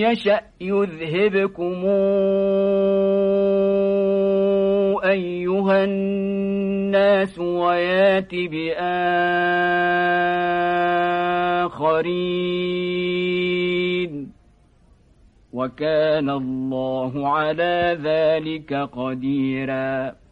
يشأ يذهبكم أيها الناس ويات بآخرين. وكان الله على ذلك قديراً.